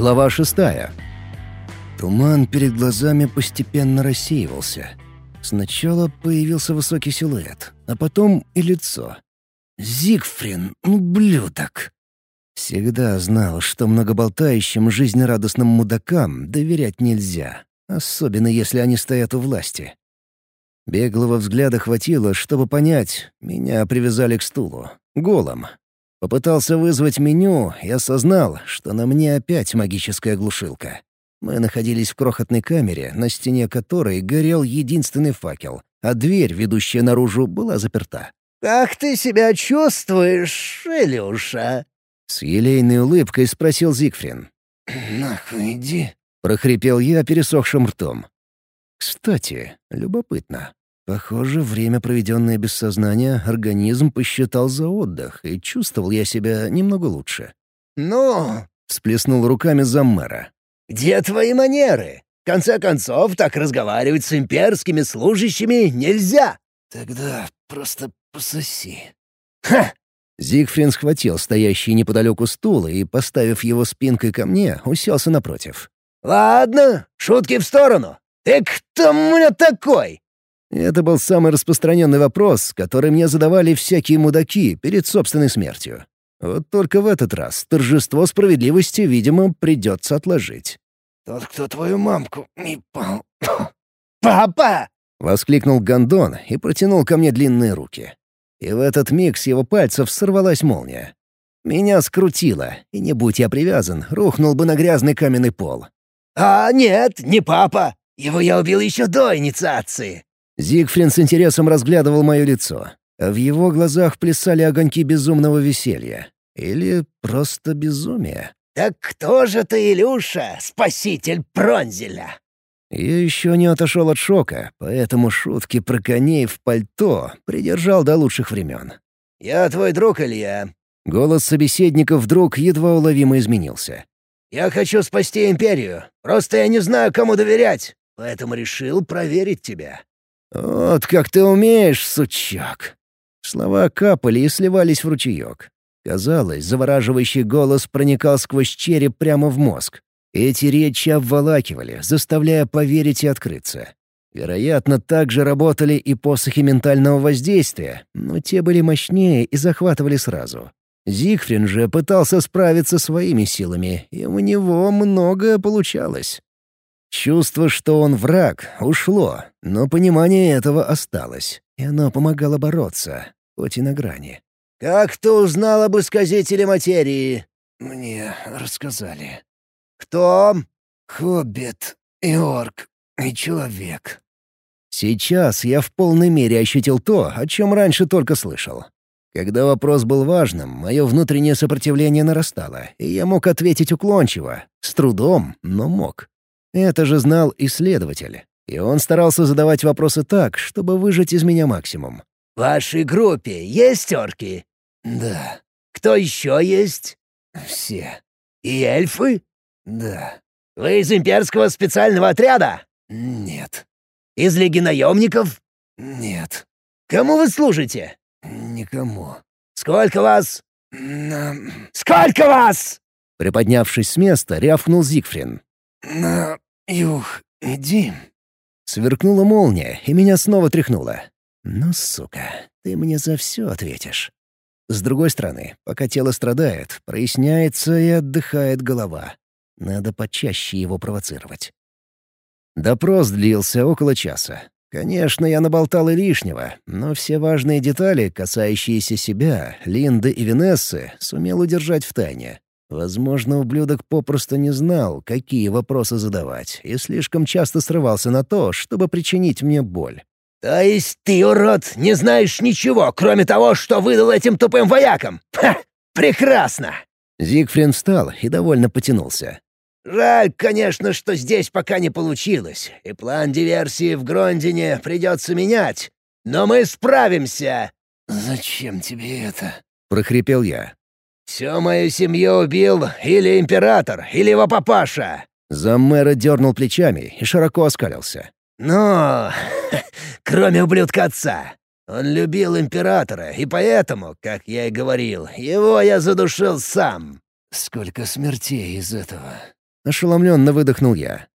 Глава шестая. Туман перед глазами постепенно рассеивался. Сначала появился высокий силуэт, а потом и лицо. Зигфрин, ублюдок! Всегда знал, что многоболтающим жизнерадостным мудакам доверять нельзя, особенно если они стоят у власти. Беглого взгляда хватило, чтобы понять, меня привязали к стулу, голым. Попытался вызвать меню и осознал, что на мне опять магическая глушилка. Мы находились в крохотной камере, на стене которой горел единственный факел, а дверь, ведущая наружу, была заперта. «Как ты себя чувствуешь, Илюша?» С елейной улыбкой спросил Зигфрин. «Нахуй иди», — прохрипел я пересохшим ртом. «Кстати, любопытно. Похоже, время, проведенное без сознания, организм посчитал за отдых, и чувствовал я себя немного лучше». «Ну?» — всплеснул руками заммэра. «Где твои манеры? В конце концов, так разговаривать с имперскими служащими нельзя!» «Тогда просто пососи». «Ха!» Зигфрин схватил стоящий неподалеку стул и, поставив его спинкой ко мне, уселся напротив. «Ладно, шутки в сторону. Ты кто мне такой?» Это был самый распространенный вопрос, который мне задавали всякие мудаки перед собственной смертью. Вот только в этот раз торжество справедливости, видимо, придется отложить. «Тот, кто твою мамку не пал...» «Папа!» — воскликнул Гондон и протянул ко мне длинные руки. И в этот миг с его пальцев сорвалась молния. Меня скрутило, и не будь я привязан, рухнул бы на грязный каменный пол. «А, нет, не папа! Его я убил еще до инициации!» Зигфрин с интересом разглядывал мое лицо. В его глазах плясали огоньки безумного веселья. Или просто безумия. «Так кто же ты, Илюша, спаситель Пронзеля?» Я еще не отошел от шока, поэтому шутки про коней в пальто придержал до лучших времен. «Я твой друг, Илья». Голос собеседника вдруг едва уловимо изменился. «Я хочу спасти Империю. Просто я не знаю, кому доверять, поэтому решил проверить тебя». «Вот как ты умеешь, сучок!» Слова капали и сливались в ручеек. Казалось, завораживающий голос проникал сквозь череп прямо в мозг. Эти речи обволакивали, заставляя поверить и открыться. Вероятно, так же работали и посохи ментального воздействия, но те были мощнее и захватывали сразу. Зигфрин же пытался справиться своими силами, и у него многое получалось. Чувство, что он враг, ушло, но понимание этого осталось, и оно помогало бороться, хоть и на грани. «Как ты узнал об исказителе материи?» «Мне рассказали», «Кто?» «Хоббит, и орк, и человек». Сейчас я в полной мере ощутил то, о чем раньше только слышал. Когда вопрос был важным, мое внутреннее сопротивление нарастало, и я мог ответить уклончиво, с трудом, но мог. Это же знал исследователь, и он старался задавать вопросы так, чтобы выжать из меня максимум. «В вашей группе есть орки?» «Да». «Кто еще есть?» «Все». «И эльфы?» «Да». «Вы из имперского специального отряда?» «Нет». «Из лиги наемников?» «Нет». «Кому вы служите?» «Никому». «Сколько вас?» «Сколько вас?» Приподнявшись с места, рявкнул Зигфрин. «На юг иди». Сверкнула молния, и меня снова тряхнуло. «Ну, сука, ты мне за все ответишь». С другой стороны, пока тело страдает, проясняется и отдыхает голова. Надо почаще его провоцировать. Допрос длился около часа. Конечно, я наболтал и лишнего, но все важные детали, касающиеся себя, Линды и Венессы, сумел удержать в тайне. Возможно, ублюдок попросту не знал, какие вопросы задавать, и слишком часто срывался на то, чтобы причинить мне боль. «То есть ты, урод, не знаешь ничего, кроме того, что выдал этим тупым воякам? Ха! Прекрасно!» Зигфрин встал и довольно потянулся. «Жаль, конечно, что здесь пока не получилось, и план диверсии в Грондине придется менять. Но мы справимся!» «Зачем тебе это?» — прохрипел я. «Всю мою семью убил или император, или его папаша!» Заммэра дернул плечами и широко оскалился. «Но... кроме ублюдка отца. Он любил императора, и поэтому, как я и говорил, его я задушил сам». «Сколько смертей из этого?» — ошеломленно выдохнул я.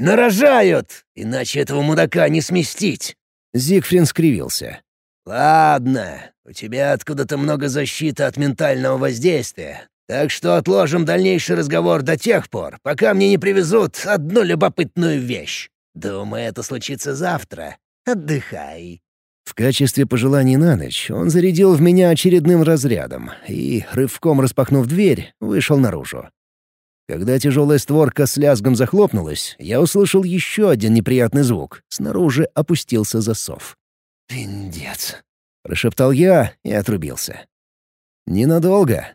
«Нарожают! Иначе этого мудака не сместить!» Зигфрин скривился. «Ладно, у тебя откуда-то много защиты от ментального воздействия, так что отложим дальнейший разговор до тех пор, пока мне не привезут одну любопытную вещь. Думаю, это случится завтра. Отдыхай». В качестве пожеланий на ночь он зарядил в меня очередным разрядом и, рывком распахнув дверь, вышел наружу. Когда тяжелая створка с лязгом захлопнулась, я услышал еще один неприятный звук. Снаружи опустился засов. «Пиндец», — прошептал я и отрубился. «Ненадолго».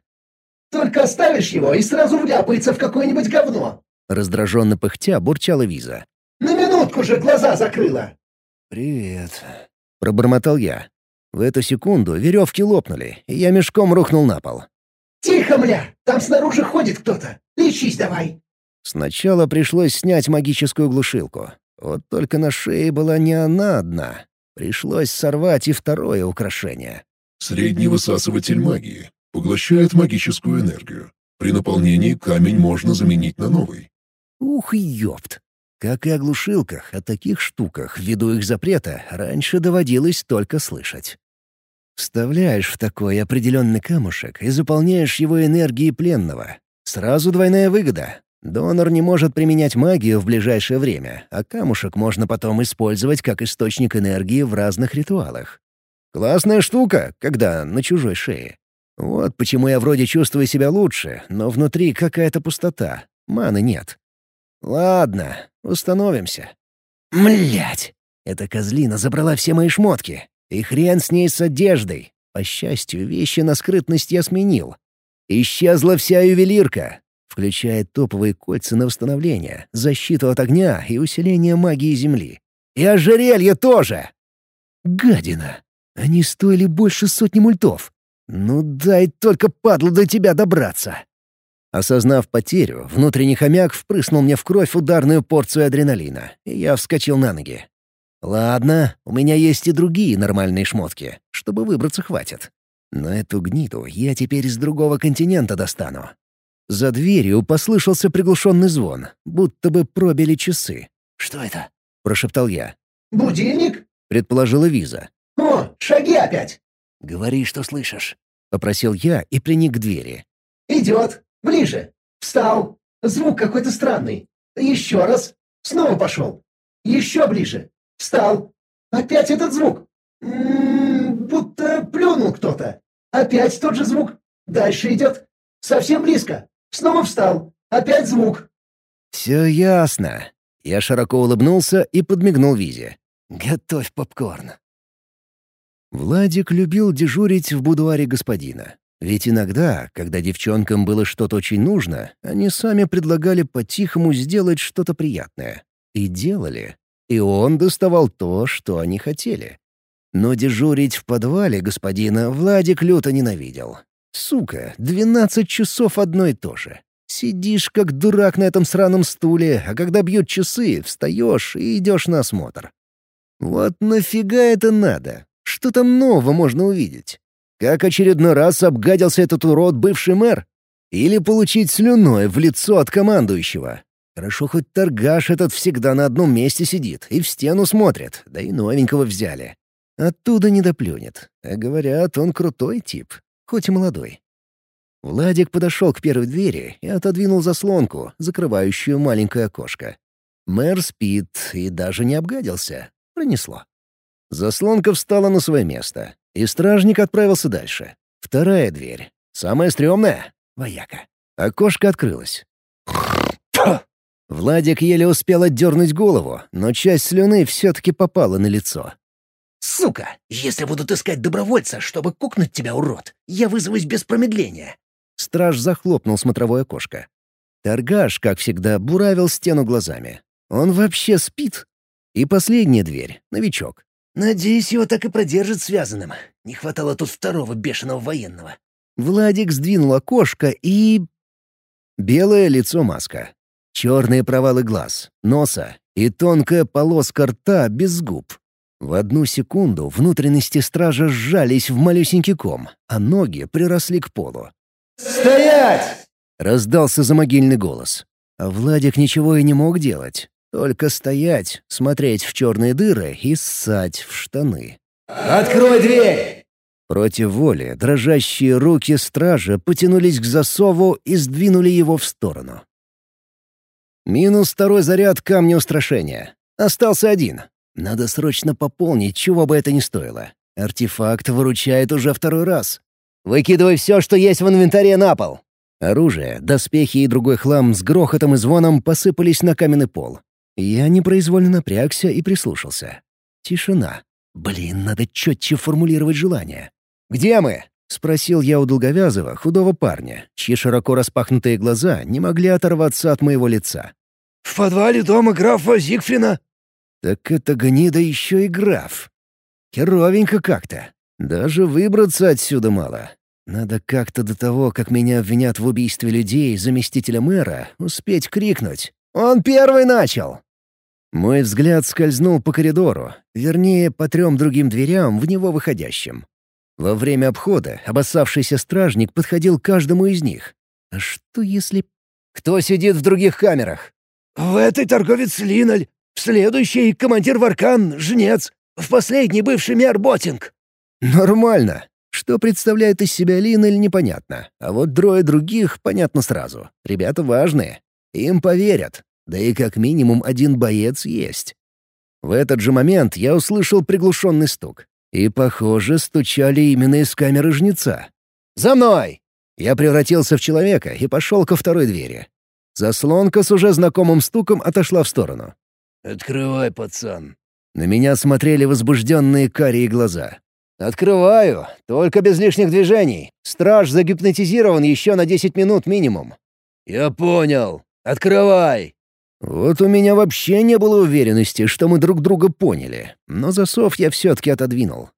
«Только оставишь его и сразу вляпается в какое-нибудь говно», — раздраженно пыхтя бурчала Виза. «На минутку же глаза закрыла». «Привет», — пробормотал я. В эту секунду веревки лопнули, и я мешком рухнул на пол. «Тихо, мля! Там снаружи ходит кто-то! Лечись давай!» Сначала пришлось снять магическую глушилку. Вот только на шее была не она одна. Пришлось сорвать и второе украшение. Средний высасыватель магии. Поглощает магическую энергию. При наполнении камень можно заменить на новый. Ух, ёпт! Как и о глушилках, о таких штуках, ввиду их запрета, раньше доводилось только слышать. Вставляешь в такой определенный камушек и заполняешь его энергией пленного. Сразу двойная выгода. Донор не может применять магию в ближайшее время, а камушек можно потом использовать как источник энергии в разных ритуалах. Классная штука, когда на чужой шее. Вот почему я вроде чувствую себя лучше, но внутри какая-то пустота. Маны нет. Ладно, установимся. Млять! Эта козлина забрала все мои шмотки. И хрен с ней с одеждой. По счастью, вещи на скрытность я сменил. Исчезла вся ювелирка, включая топовые кольца на восстановление, защиту от огня и усиление магии Земли. И ожерелье тоже! Гадина! Они стоили больше сотни мультов. Ну дай только, падлу, до тебя добраться. Осознав потерю, внутренний хомяк впрыснул мне в кровь ударную порцию адреналина, и я вскочил на ноги. Ладно, у меня есть и другие нормальные шмотки, чтобы выбраться хватит. Но эту гниду я теперь из другого континента достану. За дверью послышался приглушенный звон, будто бы пробили часы. «Что это?» — прошептал я. «Будильник?» — предположила Виза. «О, шаги опять!» «Говори, что слышишь», — попросил я и приник к двери. «Идет. Ближе. Встал. Звук какой-то странный. Еще раз. Снова пошел. Еще ближе. Встал. Опять этот звук. М -м -м, будто плюнул кто-то. Опять тот же звук. Дальше идет. Совсем близко. Снова встал. Опять звук. «Все ясно». Я широко улыбнулся и подмигнул Визе. «Готовь попкорн». Владик любил дежурить в будуаре господина. Ведь иногда, когда девчонкам было что-то очень нужно, они сами предлагали по-тихому сделать что-то приятное. И делали и он доставал то, что они хотели. Но дежурить в подвале господина Владик люто ненавидел. Сука, двенадцать часов одно и то же. Сидишь как дурак на этом сраном стуле, а когда бьют часы, встаешь и идешь на осмотр. Вот нафига это надо? Что там нового можно увидеть? Как очередной раз обгадился этот урод бывший мэр? Или получить слюной в лицо от командующего? Хорошо, хоть торгаш этот всегда на одном месте сидит и в стену смотрит, да и новенького взяли. Оттуда не доплюнет. А говорят, он крутой тип, хоть и молодой. Владик подошел к первой двери и отодвинул заслонку, закрывающую маленькое окошко. Мэр спит и даже не обгадился. Пронесло. Заслонка встала на свое место, и стражник отправился дальше. Вторая дверь. Самая стрёмная — вояка. Окошко открылось. Владик еле успел отдернуть голову, но часть слюны все-таки попала на лицо. «Сука! Если будут искать добровольца, чтобы кукнуть тебя, урод, я вызовусь без промедления!» Страж захлопнул смотровое окошко. Торгаш, как всегда, буравил стену глазами. Он вообще спит? И последняя дверь — новичок. «Надеюсь, его так и продержат связанным. Не хватало тут второго бешеного военного». Владик сдвинул окошко и... Белое лицо маска. Черные провалы глаз, носа и тонкая полоска рта без губ. В одну секунду внутренности стража сжались в малюсенький ком, а ноги приросли к полу. «Стоять!» — раздался замогильный голос. А Владик ничего и не мог делать. Только стоять, смотреть в черные дыры и ссать в штаны. «Открой дверь!» Против воли дрожащие руки стража потянулись к засову и сдвинули его в сторону. Минус второй заряд камня устрашения. Остался один. Надо срочно пополнить, чего бы это ни стоило. Артефакт выручает уже второй раз. «Выкидывай все, что есть в инвентаре, на пол!» Оружие, доспехи и другой хлам с грохотом и звоном посыпались на каменный пол. Я непроизвольно напрягся и прислушался. Тишина. Блин, надо четче формулировать желание. «Где мы?» — спросил я у долговязого, худого парня, чьи широко распахнутые глаза не могли оторваться от моего лица. «В подвале дома графа Зигфрина». «Так это гнида еще и граф. Херовенько как-то. Даже выбраться отсюда мало. Надо как-то до того, как меня обвинят в убийстве людей заместителя мэра, успеть крикнуть. «Он первый начал!» Мой взгляд скользнул по коридору, вернее, по трем другим дверям, в него выходящим. Во время обхода обоссавшийся стражник подходил к каждому из них. А что если... Кто сидит в других камерах? «В этой торговец Линаль, в следующей — командир Варкан, Жнец, в последний бывший мэр Ботинг». «Нормально. Что представляет из себя Линаль, непонятно. А вот трое других понятно сразу. Ребята важные. Им поверят. Да и как минимум один боец есть». В этот же момент я услышал приглушенный стук. И, похоже, стучали именно из камеры жнеца. «За мной!» Я превратился в человека и пошел ко второй двери. Заслонка с уже знакомым стуком отошла в сторону. «Открывай, пацан». На меня смотрели возбужденные карие глаза. «Открываю, только без лишних движений. Страж загипнотизирован еще на 10 минут минимум». «Я понял. Открывай!» Вот у меня вообще не было уверенности, что мы друг друга поняли, но засов я все-таки отодвинул.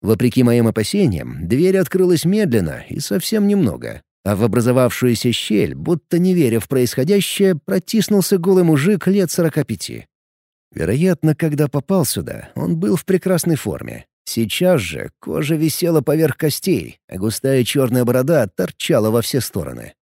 Вопреки моим опасениям, дверь открылась медленно и совсем немного, а в образовавшуюся щель, будто не веря в происходящее, протиснулся голый мужик лет сорока пяти. Вероятно, когда попал сюда, он был в прекрасной форме. Сейчас же кожа висела поверх костей, а густая черная борода торчала во все стороны.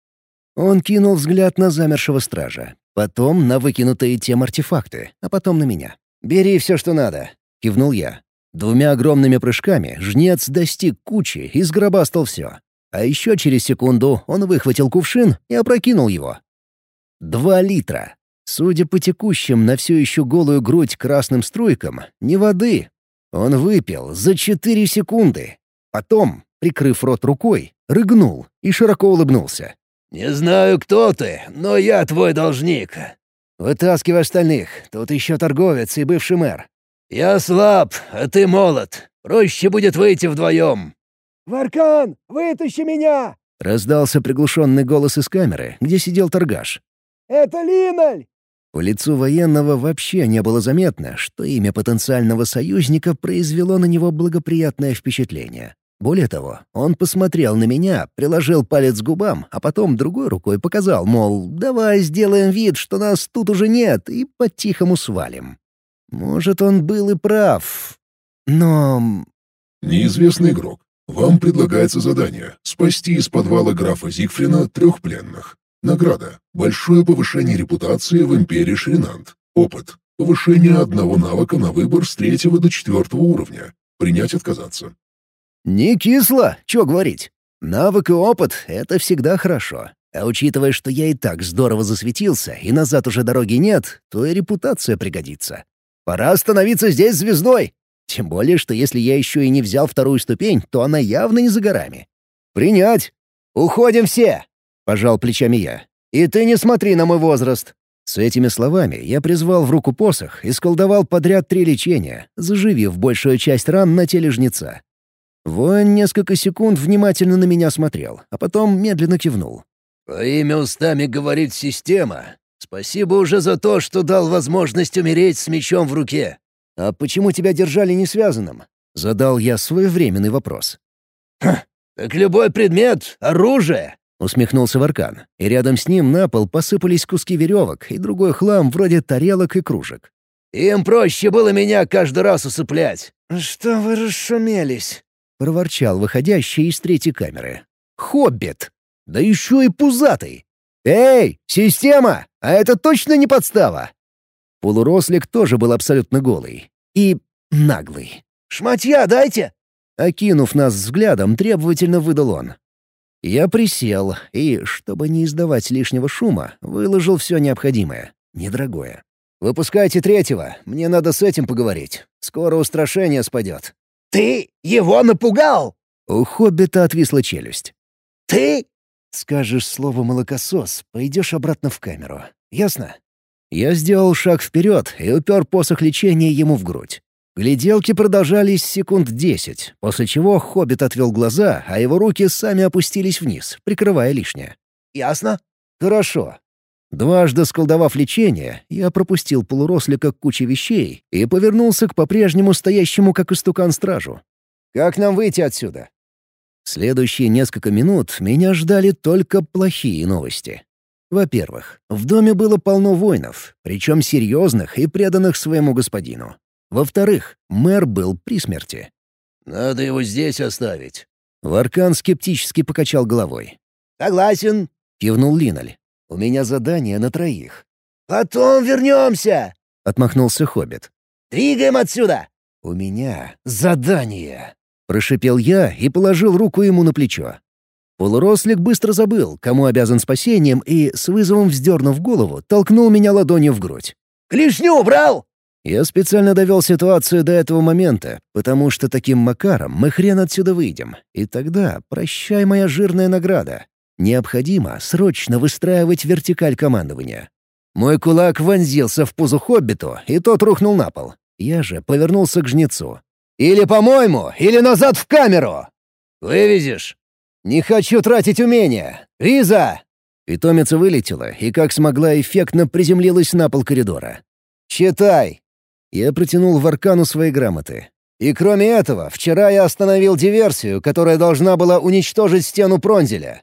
Он кинул взгляд на замершего стража, потом на выкинутые тем артефакты, а потом на меня. «Бери все, что надо», — кивнул я. Двумя огромными прыжками жнец достиг кучи и сгробастал все. А еще через секунду он выхватил кувшин и опрокинул его. Два литра. Судя по текущим на все еще голую грудь красным струйкам, не воды. Он выпил за четыре секунды. Потом, прикрыв рот рукой, рыгнул и широко улыбнулся. «Не знаю, кто ты, но я твой должник». «Вытаскивай остальных. Тут еще торговец и бывший мэр». «Я слаб, а ты молод. Проще будет выйти вдвоем». «Варкан, вытащи меня!» — раздался приглушенный голос из камеры, где сидел торгаш. «Это Линаль!» По лицу военного вообще не было заметно, что имя потенциального союзника произвело на него благоприятное впечатление. Более того, он посмотрел на меня, приложил палец к губам, а потом другой рукой показал, мол, давай сделаем вид, что нас тут уже нет, и по-тихому свалим. Может, он был и прав, но... Неизвестный игрок. Вам предлагается задание — спасти из подвала графа Зигфрина трех пленных. Награда — большое повышение репутации в Империи Шринант. Опыт — повышение одного навыка на выбор с третьего до четвертого уровня. Принять отказаться. Не кисло, чё говорить. Навык и опыт — это всегда хорошо. А учитывая, что я и так здорово засветился, и назад уже дороги нет, то и репутация пригодится. Пора становиться здесь звездой. Тем более, что если я еще и не взял вторую ступень, то она явно не за горами. «Принять! Уходим все!» — пожал плечами я. «И ты не смотри на мой возраст!» С этими словами я призвал в руку посох и сколдовал подряд три лечения, заживив большую часть ран на теле жнеца. Воин несколько секунд внимательно на меня смотрел, а потом медленно кивнул. «Твоими устами говорит система. Спасибо уже за то, что дал возможность умереть с мечом в руке». «А почему тебя держали несвязанным?» — задал я своевременный вопрос. «Ха, так любой предмет — оружие!» — усмехнулся Варкан, и рядом с ним на пол посыпались куски веревок и другой хлам вроде тарелок и кружек. «Им проще было меня каждый раз усыплять». «Что вы расшумелись?» проворчал выходящий из третьей камеры. «Хоббит! Да еще и пузатый!» «Эй, система! А это точно не подстава!» Полурослик тоже был абсолютно голый. И наглый. «Шматья дайте!» Окинув нас взглядом, требовательно выдал он. Я присел и, чтобы не издавать лишнего шума, выложил все необходимое, недорогое. «Выпускайте третьего, мне надо с этим поговорить. Скоро устрашение спадет». «Ты его напугал?» У хоббита отвисла челюсть. «Ты?» «Скажешь слово «молокосос», пойдешь обратно в камеру. Ясно?» Я сделал шаг вперед и упер посох лечения ему в грудь. Гляделки продолжались секунд десять, после чего хоббит отвел глаза, а его руки сами опустились вниз, прикрывая лишнее. «Ясно?» «Хорошо». Дважды сколдовав лечение, я пропустил полурослика к куче вещей и повернулся к по-прежнему стоящему как истукан стражу. «Как нам выйти отсюда?» Следующие несколько минут меня ждали только плохие новости. Во-первых, в доме было полно воинов, причем серьезных и преданных своему господину. Во-вторых, мэр был при смерти. «Надо его здесь оставить». Варкан скептически покачал головой. «Согласен», — кивнул Линаль. «У меня задание на троих». «Потом вернемся», — отмахнулся Хоббит. «Двигаем отсюда». «У меня задание», — прошипел я и положил руку ему на плечо. Полурослик быстро забыл, кому обязан спасением, и, с вызовом вздернув голову, толкнул меня ладонью в грудь. «Клешню убрал!» Я специально довел ситуацию до этого момента, потому что таким макаром мы хрен отсюда выйдем. И тогда прощай моя жирная награда. Необходимо срочно выстраивать вертикаль командования. Мой кулак вонзился в пузу хоббиту, и тот рухнул на пол. Я же повернулся к жнецу. «Или по-моему, или назад в камеру!» «Вывезешь?» «Не хочу тратить умения! Риза!» Питомица вылетела и, как смогла, эффектно приземлилась на пол коридора. «Читай!» Я протянул в Аркану свои грамоты. И кроме этого, вчера я остановил диверсию, которая должна была уничтожить стену Пронзеля.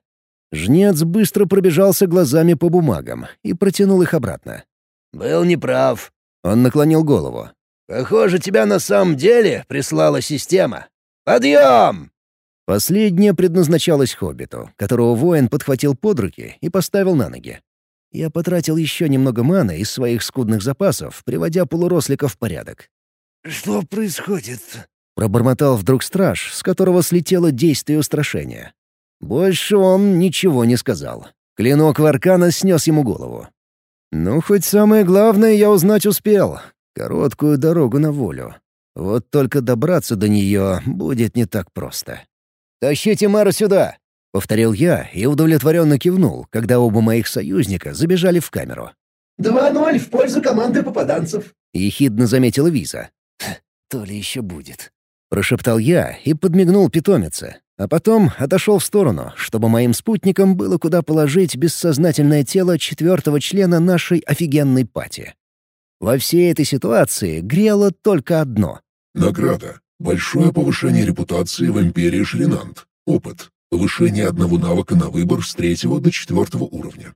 Жнец быстро пробежался глазами по бумагам и протянул их обратно. «Был неправ». Он наклонил голову. «Похоже, тебя на самом деле прислала система. Подъем!» Последнее предназначалось Хоббиту, которого воин подхватил под руки и поставил на ноги. Я потратил еще немного маны из своих скудных запасов, приводя полурослика в порядок. «Что происходит?» — пробормотал вдруг страж, с которого слетело действие устрашения. Больше он ничего не сказал. Клинок Варкана снес ему голову. Ну, хоть самое главное я узнать успел. Короткую дорогу на волю. Вот только добраться до нее будет не так просто. «Тащите мэра сюда!» — повторил я и удовлетворенно кивнул, когда оба моих союзника забежали в камеру. «Два ноль в пользу команды попаданцев», — ехидно заметила Виза. «То ли еще будет», — прошептал я и подмигнул питомице, а потом отошел в сторону, чтобы моим спутникам было куда положить бессознательное тело четвертого члена нашей офигенной пати. Во всей этой ситуации грело только одно. Награда. Большое повышение репутации в Империи Шринант. Опыт. Повышение одного навыка на выбор с третьего до четвертого уровня.